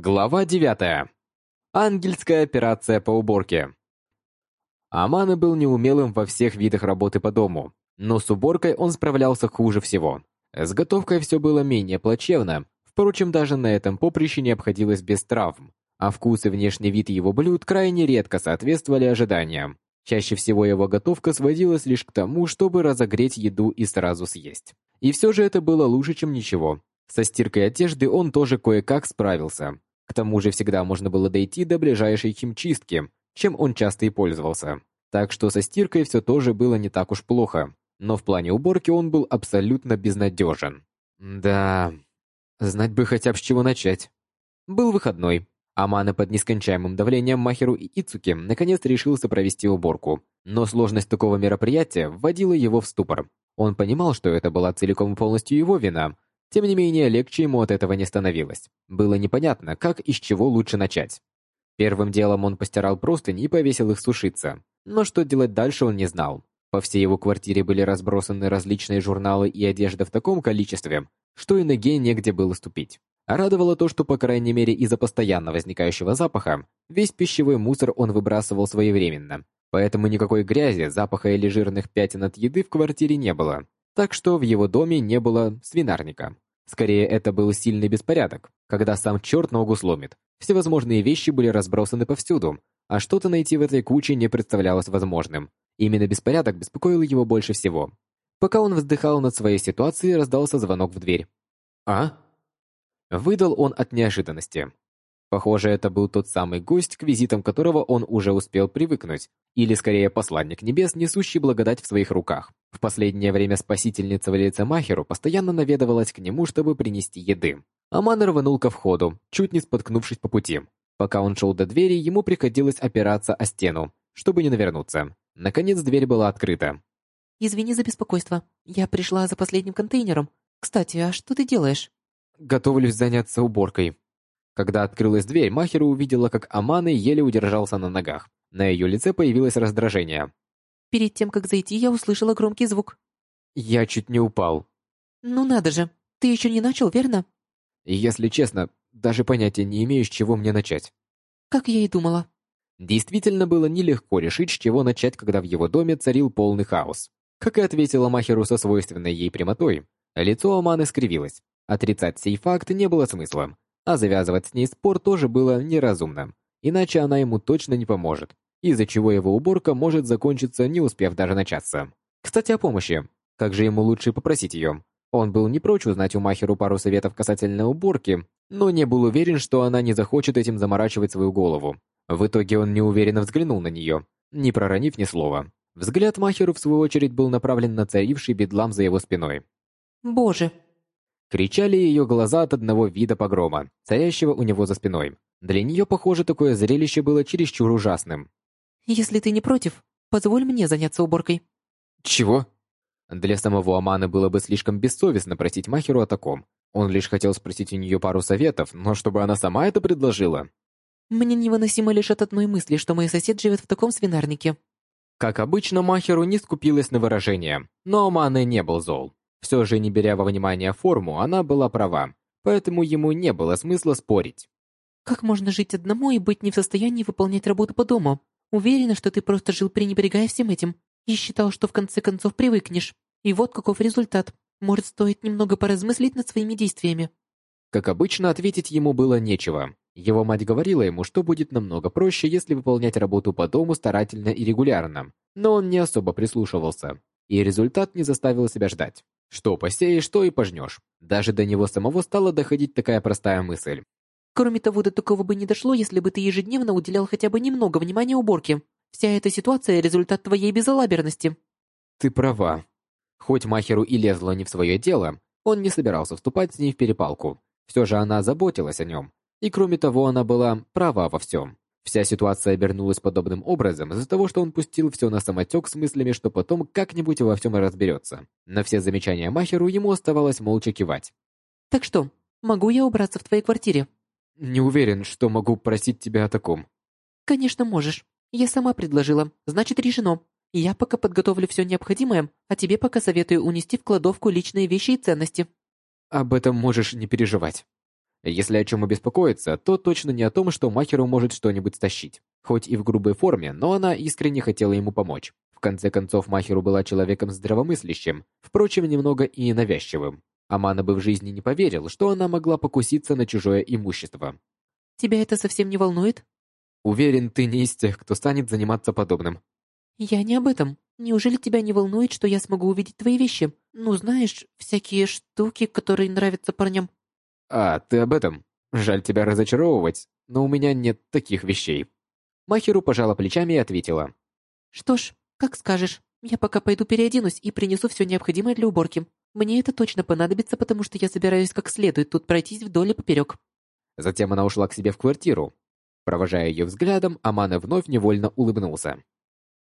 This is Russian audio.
Глава 9. Ангельская операция по уборке. Аманы был неумелым во всех видах работы по дому, но с уборкой он справлялся хуже всего. С готовкой все было менее плачевно, впрочем, даже на этом поприще не обходилось без травм, а вкус и внешний вид его блюд крайне редко соответствовали ожиданиям. Чаще всего его готовка сводилась лишь к тому, чтобы разогреть еду и сразу съесть. И все же это было лучше, чем ничего. Со стиркой одежды он тоже кое-как справился. К тому же всегда можно было дойти до ближайшей химчистки, чем он часто и пользовался. Так что со стиркой все тоже было не так уж плохо. Но в плане уборки он был абсолютно безнадежен. Да, знать бы хотя бы с чего начать. Был выходной. Амана под нескончаемым давлением Махеру и Ицуки наконец решился провести уборку. Но сложность такого мероприятия вводила его в ступор. Он понимал, что это была целиком и полностью его вина, тем не менее, легче ему от этого не становилось. Было непонятно, как и с чего лучше начать. Первым делом он постирал простыни и повесил их сушиться. Но что делать дальше он не знал. По всей его квартире были разбросаны различные журналы и одежда в таком количестве, что и ноге негде было ступить. Радовало то, что, по крайней мере, из-за постоянно возникающего запаха, весь пищевой мусор он выбрасывал своевременно. Поэтому никакой грязи, запаха или жирных пятен от еды в квартире не было. Так что в его доме не было свинарника. Скорее, это был сильный беспорядок, когда сам черт ногу сломит. Всевозможные вещи были разбросаны повсюду, а что-то найти в этой куче не представлялось возможным. Именно беспорядок беспокоил его больше всего. Пока он вздыхал над своей ситуацией, раздался звонок в дверь. «А?» Выдал он от неожиданности. Похоже, это был тот самый гость, к визитам которого он уже успел привыкнуть, или скорее посланник небес, несущий благодать в своих руках. В последнее время спасительница в лице Махеру постоянно наведывалась к нему, чтобы принести еды. Аман рванул ко входу, чуть не споткнувшись по пути. Пока он шел до двери, ему приходилось опираться о стену, чтобы не навернуться. Наконец дверь была открыта. «Извини за беспокойство. Я пришла за последним контейнером. Кстати, а что ты делаешь?» «Готовлюсь заняться уборкой», когда открылась дверь, Махеру увидела, как Аманы еле удержался на ногах. На ее лице появилось раздражение. «Перед тем, как зайти, я услышала громкий звук». «Я чуть не упал». «Ну надо же, ты еще не начал, верно?» «Если честно, даже понятия не имею, с чего мне начать». «Как я и думала». Действительно было нелегко решить, с чего начать, когда в его доме царил полный хаос. Как и ответила Махеру со свойственной ей прямотой, лицо Аманы скривилось. Отрицать сей факт не было смысла а завязывать с ней спор тоже было неразумно, иначе она ему точно не поможет, из-за чего его уборка может закончиться, не успев даже начаться. Кстати, о помощи. Как же ему лучше попросить ее? Он был не прочь узнать у Махеру пару советов касательно уборки, но не был уверен, что она не захочет этим заморачивать свою голову. В итоге он неуверенно взглянул на нее, не проронив ни слова. Взгляд Махеру, в свою очередь, был направлен на царивший бедлам за его спиной. «Боже, Кричали ее глаза от одного вида погрома, царящего у него за спиной. Для нее, похоже, такое зрелище было чересчур ужасным. «Если ты не против, позволь мне заняться уборкой». «Чего?» Для самого Амана было бы слишком бессовестно просить Махеру о таком. Он лишь хотел спросить у нее пару советов, но чтобы она сама это предложила. «Мне невыносимо лишь от одной мысли, что мой сосед живет в таком свинарнике». Как обычно, Махеру не скупилась на выражение, но Аманы не был зол. Все же, не беря во внимание форму, она была права, поэтому ему не было смысла спорить. «Как можно жить одному и быть не в состоянии выполнять работу по дому? Уверена, что ты просто жил пренебрегая всем этим и считал, что в конце концов привыкнешь. И вот каков результат. Может, стоит немного поразмыслить над своими действиями». Как обычно, ответить ему было нечего. Его мать говорила ему, что будет намного проще, если выполнять работу по дому старательно и регулярно, но он не особо прислушивался, и результат не заставил себя ждать. Что посеешь, то и пожнешь. Даже до него самого стала доходить такая простая мысль. Кроме того, до такого бы не дошло, если бы ты ежедневно уделял хотя бы немного внимания уборке. Вся эта ситуация – результат твоей безалаберности. Ты права. Хоть Махеру и лезла не в свое дело, он не собирался вступать с ней в перепалку. Все же она заботилась о нем. И кроме того, она была права во всем. Вся ситуация обернулась подобным образом из-за того, что он пустил все на самотек с мыслями, что потом как-нибудь во всем разберется. На все замечания Махеру ему оставалось молча кивать. «Так что, могу я убраться в твоей квартире?» «Не уверен, что могу просить тебя о таком». «Конечно можешь. Я сама предложила, значит решено. Я пока подготовлю все необходимое, а тебе пока советую унести в кладовку личные вещи и ценности». «Об этом можешь не переживать». Если о чем и беспокоиться, то точно не о том, что Махеру может что-нибудь стащить. Хоть и в грубой форме, но она искренне хотела ему помочь. В конце концов, Махеру была человеком здравомыслящим, впрочем, немного и навязчивым. Амана бы в жизни не поверил, что она могла покуситься на чужое имущество. «Тебя это совсем не волнует?» «Уверен, ты не из тех, кто станет заниматься подобным». «Я не об этом. Неужели тебя не волнует, что я смогу увидеть твои вещи? Ну, знаешь, всякие штуки, которые нравятся парням». «А, ты об этом? Жаль тебя разочаровывать, но у меня нет таких вещей». Махеру пожала плечами и ответила. «Что ж, как скажешь. Я пока пойду переоденусь и принесу все необходимое для уборки. Мне это точно понадобится, потому что я собираюсь как следует тут пройтись вдоль и поперек». Затем она ушла к себе в квартиру. Провожая ее взглядом, Амана вновь невольно улыбнулся.